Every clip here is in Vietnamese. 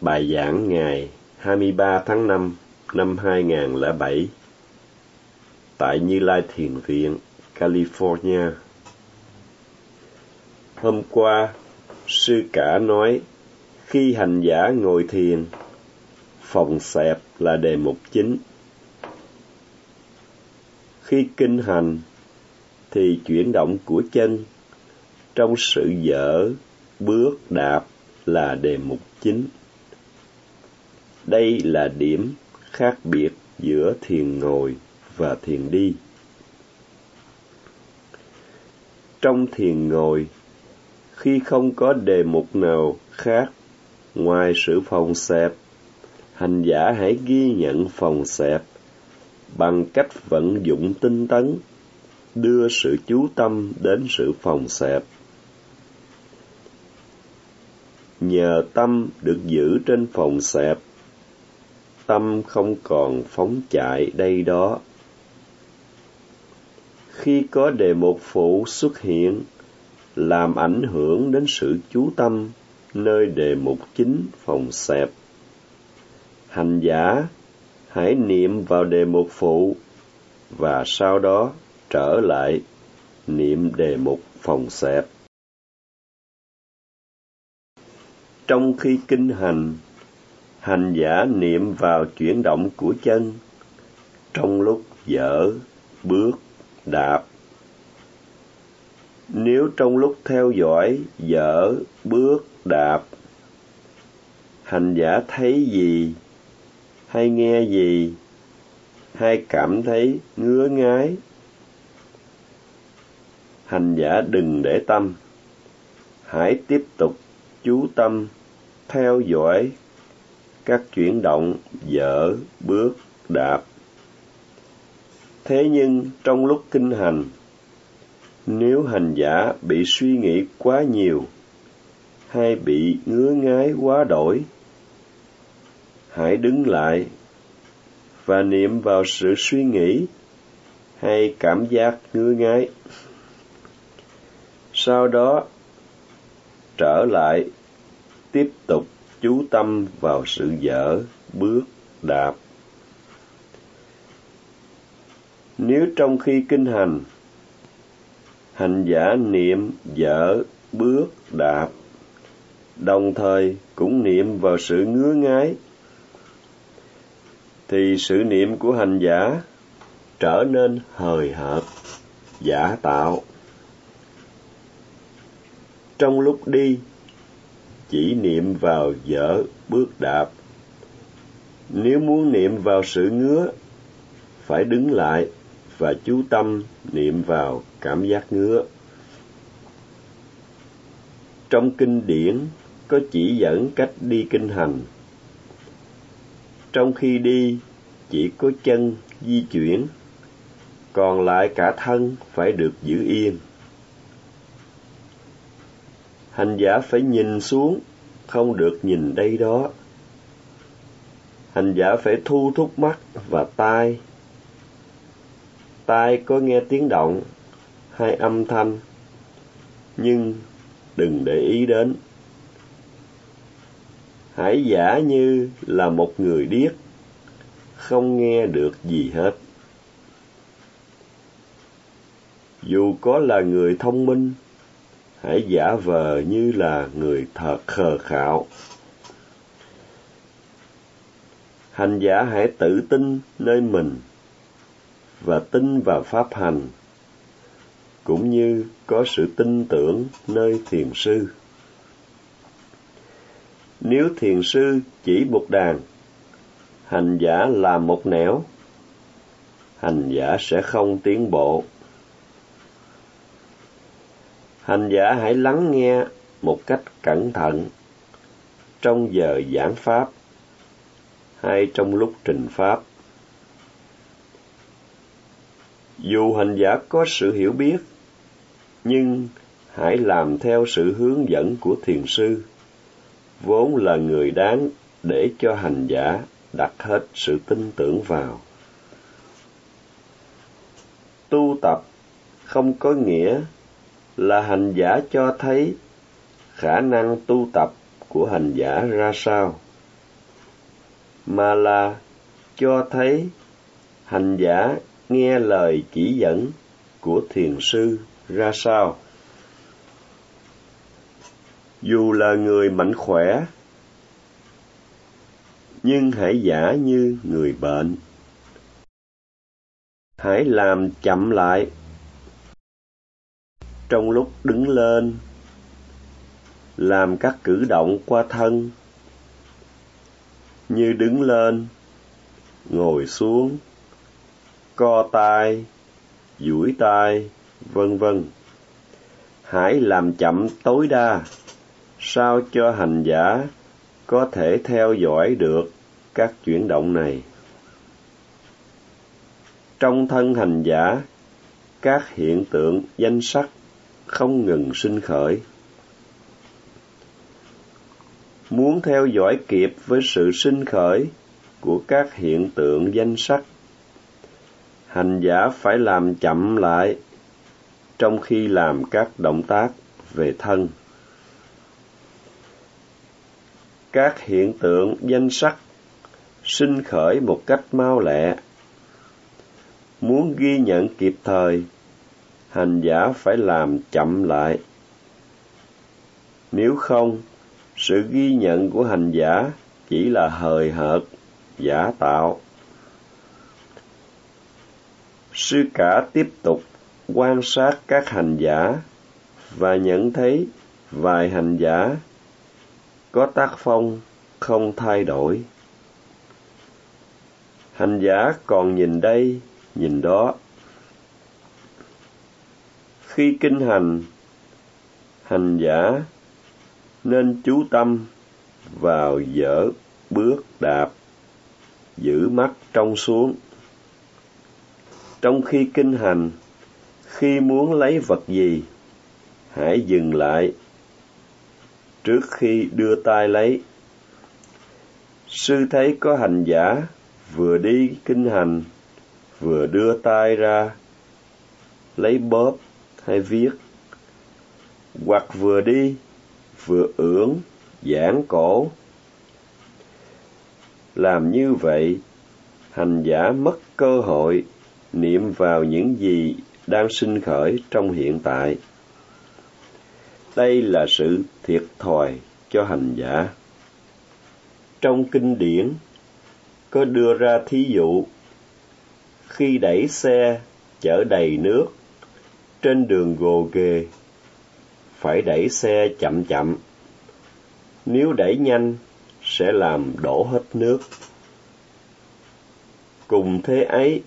Bài giảng ngày 23 tháng 5 năm 2007 tại Như Lai Thiền Viện, California. Hôm qua, sư cả nói khi hành giả ngồi thiền, phòng xẹp là đề mục chính. Khi kinh hành thì chuyển động của chân trong sự dở, bước, đạp là đề mục chính. Đây là điểm khác biệt giữa thiền ngồi và thiền đi. Trong thiền ngồi, khi không có đề mục nào khác ngoài sự phòng xẹp, hành giả hãy ghi nhận phòng xẹp bằng cách vận dụng tinh tấn, đưa sự chú tâm đến sự phòng xẹp. Nhờ tâm được giữ trên phòng xẹp, tâm không còn phóng chạy đây đó. Khi có đề mục phụ xuất hiện, làm ảnh hưởng đến sự chú tâm nơi đề mục chính phòng xẹp. Hành giả hãy niệm vào đề mục phụ và sau đó trở lại niệm đề mục phòng xẹp. Trong khi kinh hành, hành giả niệm vào chuyển động của chân. Trong lúc dở, bước, đạp. Nếu trong lúc theo dõi, dở, bước, đạp, hành giả thấy gì, hay nghe gì, hay cảm thấy ngứa ngái, hành giả đừng để tâm, hãy tiếp tục chú tâm theo dõi các chuyển động dở, bước, đạp. Thế nhưng trong lúc kinh hành, nếu hành giả bị suy nghĩ quá nhiều hay bị ngứa ngái quá đổi, hãy đứng lại và niệm vào sự suy nghĩ hay cảm giác ngứa ngái. Sau đó trở lại tiếp tục chú tâm vào sự dở, bước, đạp. Nếu trong khi kinh hành, hành giả niệm dở, bước, đạp, đồng thời cũng niệm vào sự ngứa ngái, thì sự niệm của hành giả trở nên hời hợt, giả tạo. Trong lúc đi, chỉ niệm vào dở bước đạp. Nếu muốn niệm vào sự ngứa, phải đứng lại và chú tâm niệm vào cảm giác ngứa. Trong kinh điển có chỉ dẫn cách đi kinh hành. Trong khi đi, chỉ có chân di chuyển, còn lại cả thân phải được giữ yên hành giả phải nhìn xuống, không được nhìn đây đó. Hành giả phải thu thúc mắt và tai. Tai có nghe tiếng động hay âm thanh, nhưng đừng để ý đến. Hãy giả như là một người điếc, không nghe được gì hết. Dù có là người thông minh, hãy giả vờ như là người thật khờ khạo. Hành giả hãy tự tin nơi mình và tin vào pháp hành, cũng như có sự tin tưởng nơi thiền sư. Nếu thiền sư chỉ một đàn, hành giả làm một nẻo, hành giả sẽ không tiến bộ hành giả hãy lắng nghe một cách cẩn thận trong giờ giảng pháp hay trong lúc trình pháp. Dù hành giả có sự hiểu biết, nhưng hãy làm theo sự hướng dẫn của thiền sư, vốn là người đáng để cho hành giả đặt hết sự tin tưởng vào. Tu tập không có nghĩa là hành giả cho thấy khả năng tu tập của hành giả ra sao mà là cho thấy hành giả nghe lời chỉ dẫn của thiền sư ra sao. Dù là người mạnh khỏe, nhưng hãy giả như người bệnh. Hãy làm chậm lại trong lúc đứng lên, làm các cử động qua thân như đứng lên, ngồi xuống, co tay, duỗi tay, vân vân. Hãy làm chậm tối đa, sao cho hành giả có thể theo dõi được các chuyển động này. Trong thân hành giả, các hiện tượng danh sắc không ngừng sinh khởi. Muốn theo dõi kịp với sự sinh khởi của các hiện tượng danh sắc, hành giả phải làm chậm lại trong khi làm các động tác về thân. Các hiện tượng danh sắc sinh khởi một cách mau lẹ. Muốn ghi nhận kịp thời, hành giả phải làm chậm lại. Nếu không, sự ghi nhận của hành giả chỉ là hời hợt, giả tạo. Sư cả tiếp tục quan sát các hành giả và nhận thấy vài hành giả có tác phong không thay đổi. Hành giả còn nhìn đây, nhìn đó. Khi kinh hành, hành giả nên chú tâm vào dở bước đạp, giữ mắt trong xuống. Trong khi kinh hành, khi muốn lấy vật gì, hãy dừng lại trước khi đưa tay lấy. Sư thấy có hành giả vừa đi kinh hành, vừa đưa tay ra, lấy bóp hay viết, hoặc vừa đi, vừa ưỡn, giãn cổ. Làm như vậy, hành giả mất cơ hội niệm vào những gì đang sinh khởi trong hiện tại. Đây là sự thiệt thòi cho hành giả. Trong kinh điển có đưa ra thí dụ khi đẩy xe chở đầy nước trên đường gồ ghề, phải đẩy xe chậm chậm. Nếu đẩy nhanh, sẽ làm đổ hết nước. Cùng thế ấy,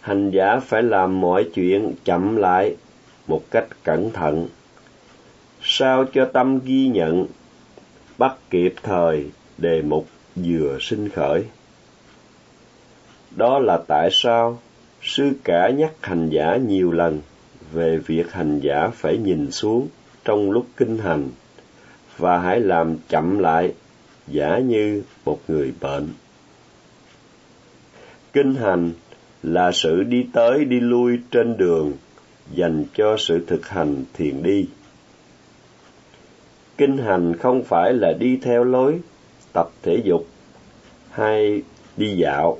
hành giả phải làm mọi chuyện chậm lại một cách cẩn thận. Sao cho tâm ghi nhận, bắt kịp thời đề mục vừa sinh khởi. Đó là tại sao sư cả nhắc hành giả nhiều lần về việc hành giả phải nhìn xuống trong lúc kinh hành và hãy làm chậm lại, giả như một người bệnh. Kinh hành là sự đi tới đi lui trên đường dành cho sự thực hành thiền đi. Kinh hành không phải là đi theo lối tập thể dục hay đi dạo.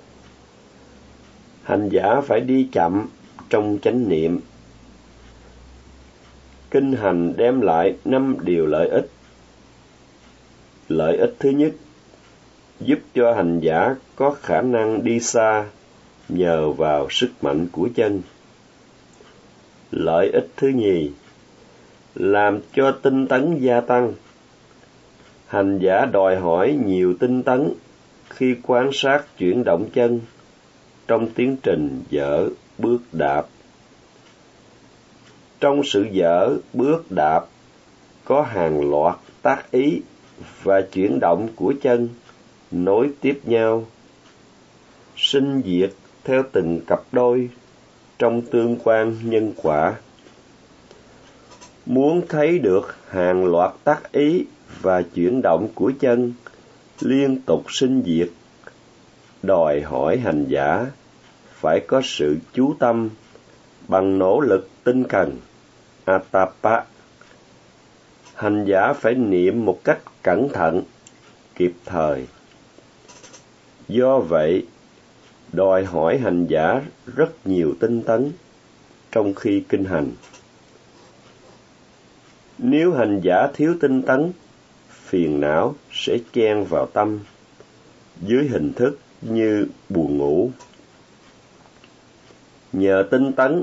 Hành giả phải đi chậm trong chánh niệm. Kinh hành đem lại năm điều lợi ích. Lợi ích thứ nhất, giúp cho hành giả có khả năng đi xa nhờ vào sức mạnh của chân. Lợi ích thứ nhì, làm cho tinh tấn gia tăng hành giả đòi hỏi nhiều tinh tấn khi quan sát chuyển động chân trong tiến trình dở bước đạp. Trong sự dở bước đạp có hàng loạt tác ý và chuyển động của chân nối tiếp nhau, sinh diệt theo từng cặp đôi trong tương quan nhân quả. Muốn thấy được hàng loạt tác ý và chuyển động của chân liên tục sinh diệt đòi hỏi hành giả phải có sự chú tâm bằng nỗ lực tinh cần atapa hành giả phải niệm một cách cẩn thận kịp thời Do vậy, đòi hỏi hành giả rất nhiều tinh tấn trong khi kinh hành. Nếu hành giả thiếu tinh tấn, phiền não sẽ chen vào tâm dưới hình thức như buồn ngủ. Nhờ tinh tấn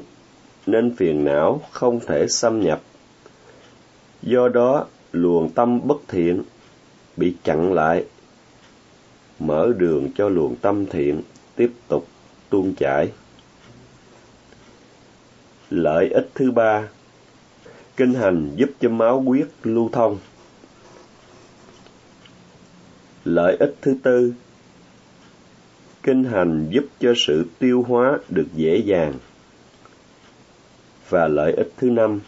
nên phiền não không thể xâm nhập. Do đó, luồng tâm bất thiện bị chặn lại, mở đường cho luồng tâm thiện tiếp tục tuôn chảy. Lợi ích thứ ba, kinh hành giúp cho máu huyết lưu thông. Lợi ích thứ tư, kinh hành giúp cho sự tiêu hóa được dễ dàng. Và lợi ích thứ năm,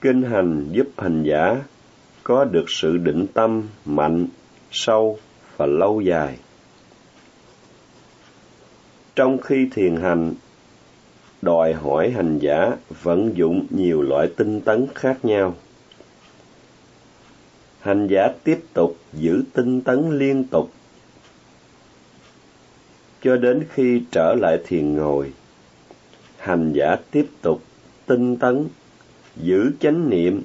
kinh hành giúp hành giả có được sự định tâm mạnh, sâu và lâu dài. Trong khi thiền hành, đòi hỏi hành giả vận dụng nhiều loại tinh tấn khác nhau. Hành giả tiếp tục giữ tinh tấn liên tục cho đến khi trở lại thiền ngồi. Hành giả tiếp tục tinh tấn, giữ chánh niệm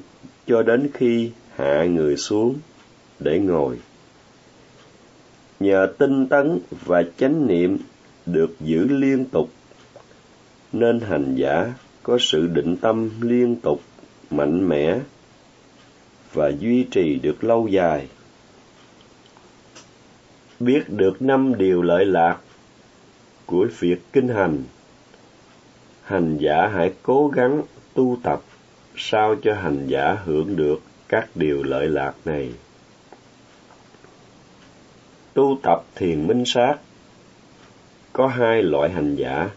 cho đến khi hạ người xuống để ngồi. Nhờ tinh tấn và chánh niệm được giữ liên tục, nên hành giả có sự định tâm liên tục, mạnh mẽ và duy trì được lâu dài. Biết được năm điều lợi lạc của việc kinh hành, hành giả hãy cố gắng tu tập sao cho hành giả hưởng được các điều lợi lạc này. Tu tập thiền minh sát có hai loại hành giả.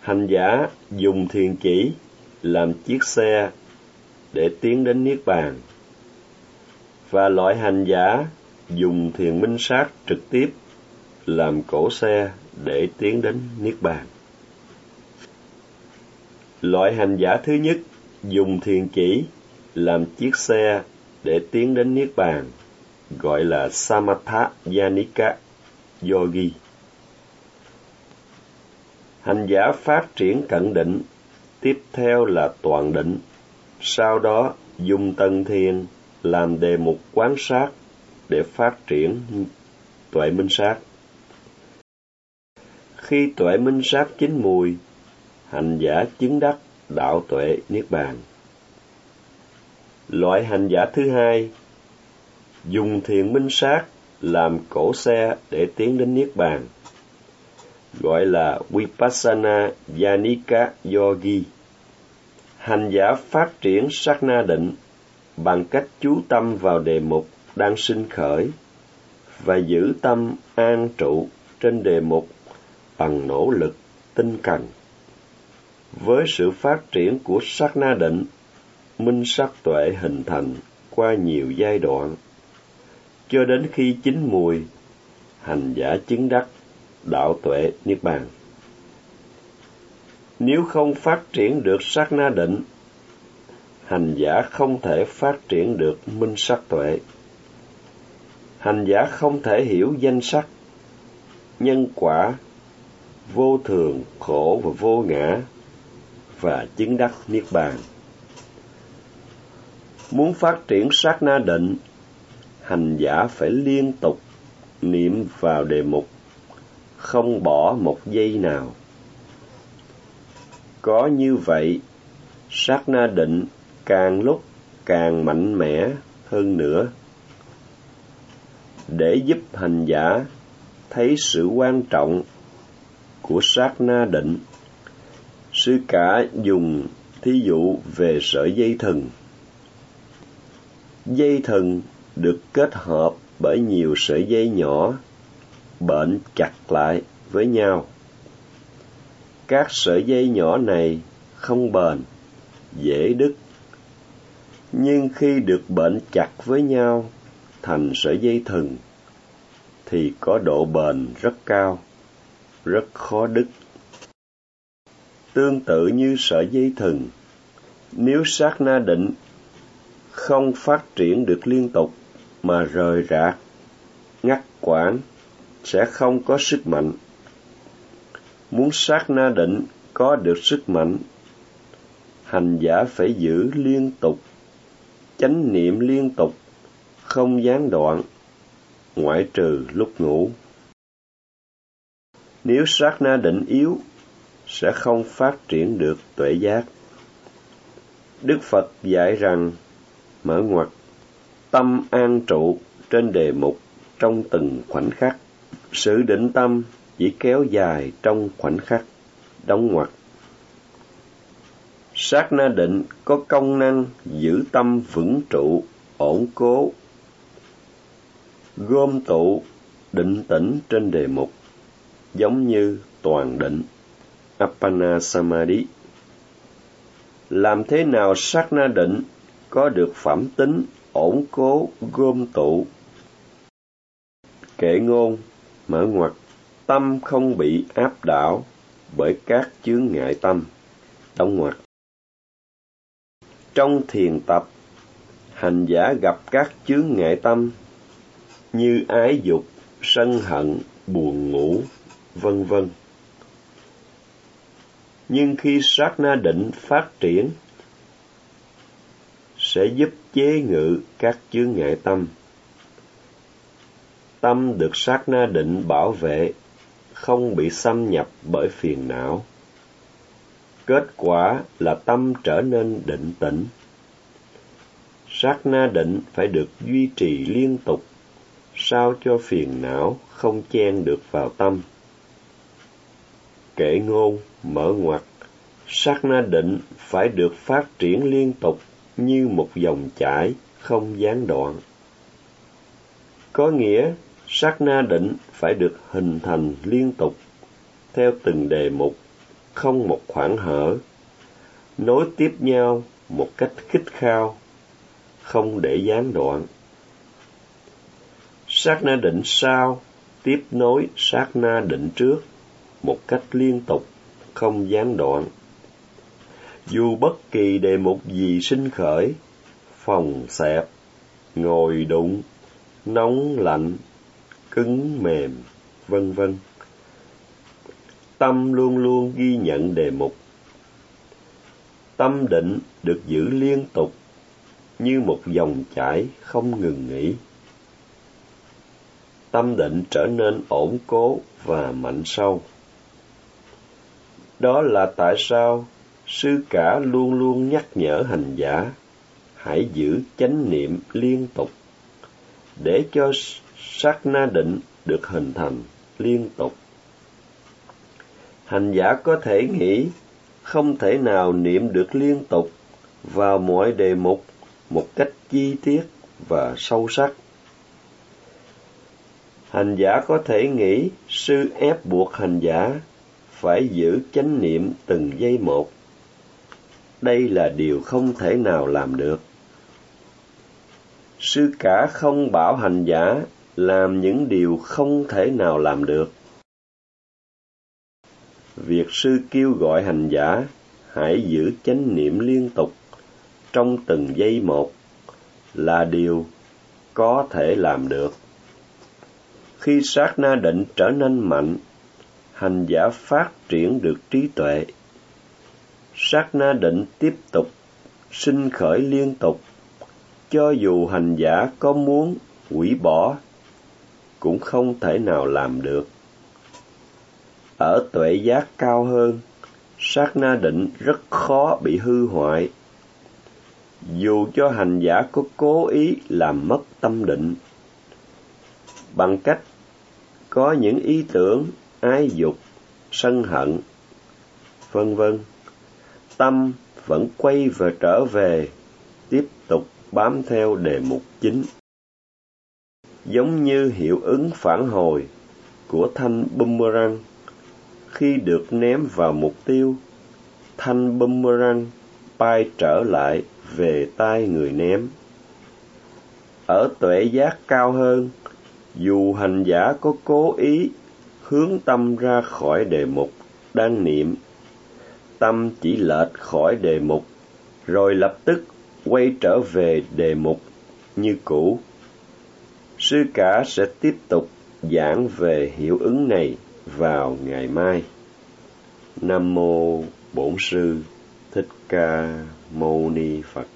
Hành giả dùng thiền chỉ, làm chiếc xe để tiến đến Niết Bàn. Và loại hành giả dùng thiền minh sát trực tiếp làm cổ xe để tiến đến Niết Bàn. Loại hành giả thứ nhất dùng thiền chỉ làm chiếc xe để tiến đến Niết Bàn, gọi là Samatha Yanika Yogi. Hành giả phát triển cận định, tiếp theo là toàn định, sau đó dùng tân thiền làm đề mục quán sát để phát triển tuệ minh sát. Khi tuệ minh sát chín mùi, hành giả chứng đắc đạo tuệ niết bàn. Loại hành giả thứ hai dùng thiền minh sát làm cổ xe để tiến đến niết bàn, gọi là Vipassana Yanika Yogi. Hành giả phát triển sát na định bằng cách chú tâm vào đề mục đang sinh khởi và giữ tâm an trụ trên đề mục bằng nỗ lực tinh cần. Với sự phát triển của sát na định, minh sắc tuệ hình thành qua nhiều giai đoạn, cho đến khi chín mùi, hành giả chứng đắc đạo tuệ niết bàn. Nếu không phát triển được sát na định, hành giả không thể phát triển được minh sắc tuệ. Hành giả không thể hiểu danh sắc, nhân quả, vô thường, khổ và vô ngã và chứng đắc niết bàn. Muốn phát triển sát na định, hành giả phải liên tục niệm vào đề mục, không bỏ một giây nào. Có như vậy, sát na định càng lúc càng mạnh mẽ hơn nữa. Để giúp hành giả thấy sự quan trọng của sát na định Sư cả dùng thí dụ về sợi dây thừng. Dây thừng được kết hợp bởi nhiều sợi dây nhỏ, bệnh chặt lại với nhau. Các sợi dây nhỏ này không bền, dễ đứt. Nhưng khi được bệnh chặt với nhau thành sợi dây thừng, thì có độ bền rất cao, rất khó đứt tương tự như sợi dây thừng. Nếu sát na định không phát triển được liên tục mà rời rạc, ngắt quãng sẽ không có sức mạnh. Muốn sát na định có được sức mạnh, hành giả phải giữ liên tục, chánh niệm liên tục, không gián đoạn, ngoại trừ lúc ngủ. Nếu sát na định yếu, sẽ không phát triển được tuệ giác. Đức Phật dạy rằng, mở ngoặt, tâm an trụ trên đề mục trong từng khoảnh khắc. Sự định tâm chỉ kéo dài trong khoảnh khắc, đóng ngoặt. Sát na định có công năng giữ tâm vững trụ, ổn cố, gom tụ, định tĩnh trên đề mục, giống như toàn định, Appana Samadhi. Làm thế nào sát na định có được phẩm tính ổn cố gom tụ? Kệ ngôn mở ngoặt tâm không bị áp đảo bởi các chướng ngại tâm. Đóng ngoặt trong thiền tập hành giả gặp các chướng ngại tâm như ái dục sân hận buồn ngủ vân vân nhưng khi sát na định phát triển sẽ giúp chế ngự các chướng ngại tâm. Tâm được sát na định bảo vệ, không bị xâm nhập bởi phiền não. Kết quả là tâm trở nên định tĩnh. Sát na định phải được duy trì liên tục, sao cho phiền não không chen được vào tâm. Kệ ngôn, mở ngoặt, sát na định phải được phát triển liên tục như một dòng chảy không gián đoạn. Có nghĩa, sát na định phải được hình thành liên tục, theo từng đề mục, không một khoảng hở, nối tiếp nhau một cách khích khao, không để gián đoạn. Sát na định sau tiếp nối sát na định trước một cách liên tục, không gián đoạn dù bất kỳ đề mục gì sinh khởi, phòng xẹp, ngồi đụng, nóng lạnh, cứng mềm, vân vân. Tâm luôn luôn ghi nhận đề mục. Tâm định được giữ liên tục như một dòng chảy không ngừng nghỉ. Tâm định trở nên ổn cố và mạnh sâu. Đó là tại sao sư cả luôn luôn nhắc nhở hành giả hãy giữ chánh niệm liên tục, để cho sát na định được hình thành liên tục. Hành giả có thể nghĩ không thể nào niệm được liên tục vào mọi đề mục một cách chi tiết và sâu sắc. Hành giả có thể nghĩ sư ép buộc hành giả phải giữ chánh niệm từng giây một đây là điều không thể nào làm được. Sư cả không bảo hành giả làm những điều không thể nào làm được. Việc sư kêu gọi hành giả hãy giữ chánh niệm liên tục trong từng giây một là điều có thể làm được. Khi sát na định trở nên mạnh, hành giả phát triển được trí tuệ. Sát na định tiếp tục, sinh khởi liên tục. Cho dù hành giả có muốn hủy bỏ, cũng không thể nào làm được. Ở tuệ giác cao hơn, sát na định rất khó bị hư hoại. Dù cho hành giả có cố ý làm mất tâm định, bằng cách có những ý tưởng ái dục sân hận vân vân tâm vẫn quay và trở về, tiếp tục bám theo đề mục chính. Giống như hiệu ứng phản hồi của thanh boomerang, khi được ném vào mục tiêu, thanh boomerang bay trở lại về tay người ném. Ở tuệ giác cao hơn, dù hành giả có cố ý hướng tâm ra khỏi đề mục đang niệm tâm chỉ lệch khỏi đề mục, rồi lập tức quay trở về đề mục như cũ. Sư cả sẽ tiếp tục giảng về hiệu ứng này vào ngày mai. Nam mô Bổn sư Thích Ca Mâu Ni Phật.